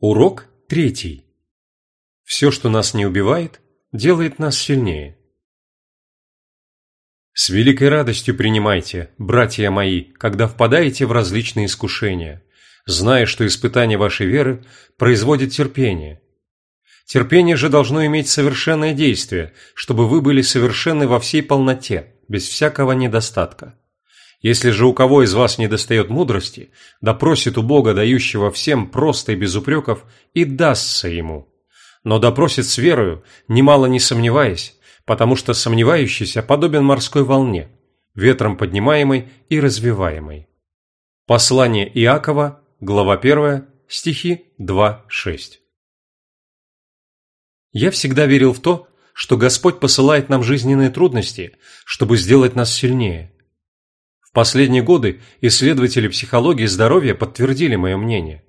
Урок третий. Все, что нас не убивает, делает нас сильнее. С великой радостью принимайте, братья мои, когда впадаете в различные искушения, зная, что испытание вашей веры производит терпение. Терпение же должно иметь совершенное действие, чтобы вы были совершенны во всей полноте, без всякого недостатка. Если же у кого из вас недостает мудрости, да просит у Бога, дающего всем просто и без упреков, и дастся ему. Но допросит с верою, немало не сомневаясь, потому что сомневающийся подобен морской волне, ветром поднимаемой и развиваемой. Послание Иакова, глава 1, стихи 2-6. Я всегда верил в то, что Господь посылает нам жизненные трудности, чтобы сделать нас сильнее. Последние годы исследователи психологии здоровья подтвердили мое мнение.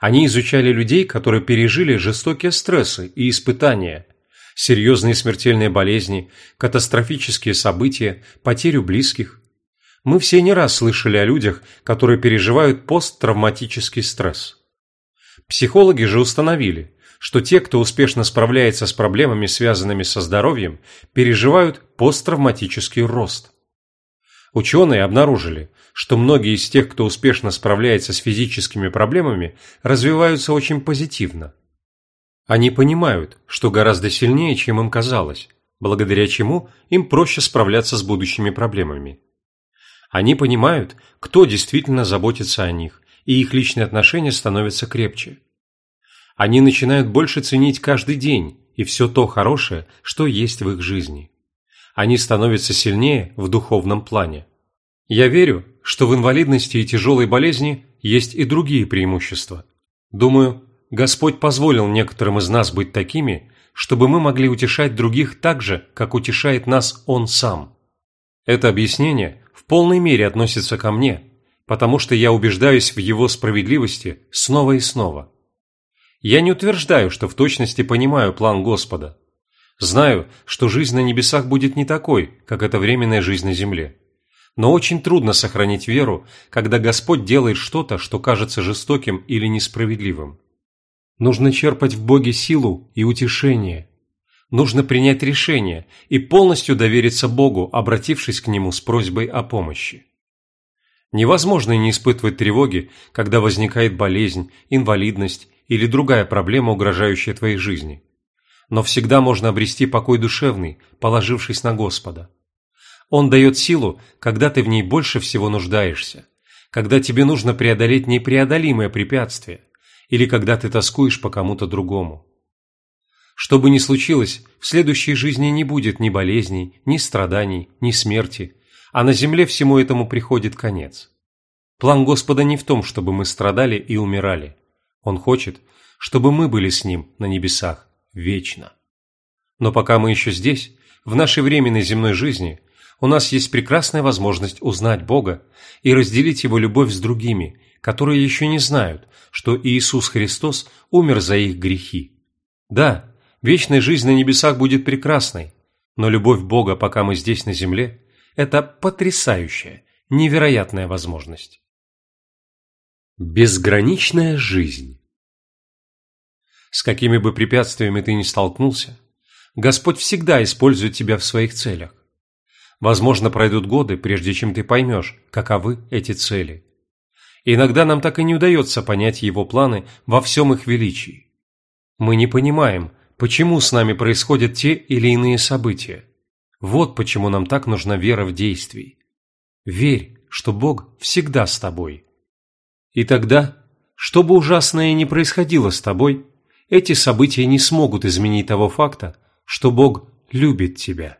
Они изучали людей, которые пережили жестокие стрессы и испытания, серьезные смертельные болезни, катастрофические события, потерю близких. Мы все не раз слышали о людях, которые переживают посттравматический стресс. Психологи же установили, что те, кто успешно справляется с проблемами, связанными со здоровьем, переживают посттравматический рост. Ученые обнаружили, что многие из тех, кто успешно справляется с физическими проблемами, развиваются очень позитивно. Они понимают, что гораздо сильнее, чем им казалось, благодаря чему им проще справляться с будущими проблемами. Они понимают, кто действительно заботится о них, и их личные отношения становятся крепче. Они начинают больше ценить каждый день и все то хорошее, что есть в их жизни. Они становятся сильнее в духовном плане. Я верю, что в инвалидности и тяжелой болезни есть и другие преимущества. Думаю, Господь позволил некоторым из нас быть такими, чтобы мы могли утешать других так же, как утешает нас Он сам. Это объяснение в полной мере относится ко мне, потому что я убеждаюсь в Его справедливости снова и снова. Я не утверждаю, что в точности понимаю план Господа. Знаю, что жизнь на небесах будет не такой, как эта временная жизнь на земле. Но очень трудно сохранить веру, когда Господь делает что-то, что кажется жестоким или несправедливым. Нужно черпать в Боге силу и утешение. Нужно принять решение и полностью довериться Богу, обратившись к Нему с просьбой о помощи. Невозможно не испытывать тревоги, когда возникает болезнь, инвалидность или другая проблема, угрожающая твоей жизни. Но всегда можно обрести покой душевный, положившись на Господа. Он дает силу, когда ты в ней больше всего нуждаешься, когда тебе нужно преодолеть непреодолимое препятствие, или когда ты тоскуешь по кому-то другому. Что бы ни случилось, в следующей жизни не будет ни болезней, ни страданий, ни смерти, а на земле всему этому приходит конец. План Господа не в том, чтобы мы страдали и умирали. Он хочет, чтобы мы были с Ним на небесах вечно. Но пока мы еще здесь, в нашей временной земной жизни, у нас есть прекрасная возможность узнать Бога и разделить Его любовь с другими, которые еще не знают, что Иисус Христос умер за их грехи. Да, вечная жизнь на небесах будет прекрасной, но любовь Бога, пока мы здесь на земле, это потрясающая, невероятная возможность. Безграничная жизнь С какими бы препятствиями ты ни столкнулся, Господь всегда использует тебя в своих целях. Возможно, пройдут годы, прежде чем ты поймешь, каковы эти цели. иногда нам так и не удается понять Его планы во всем их величии. Мы не понимаем, почему с нами происходят те или иные события. Вот почему нам так нужна вера в действии. Верь, что Бог всегда с тобой. И тогда, что бы ужасное ни происходило с тобой, эти события не смогут изменить того факта, что Бог любит тебя.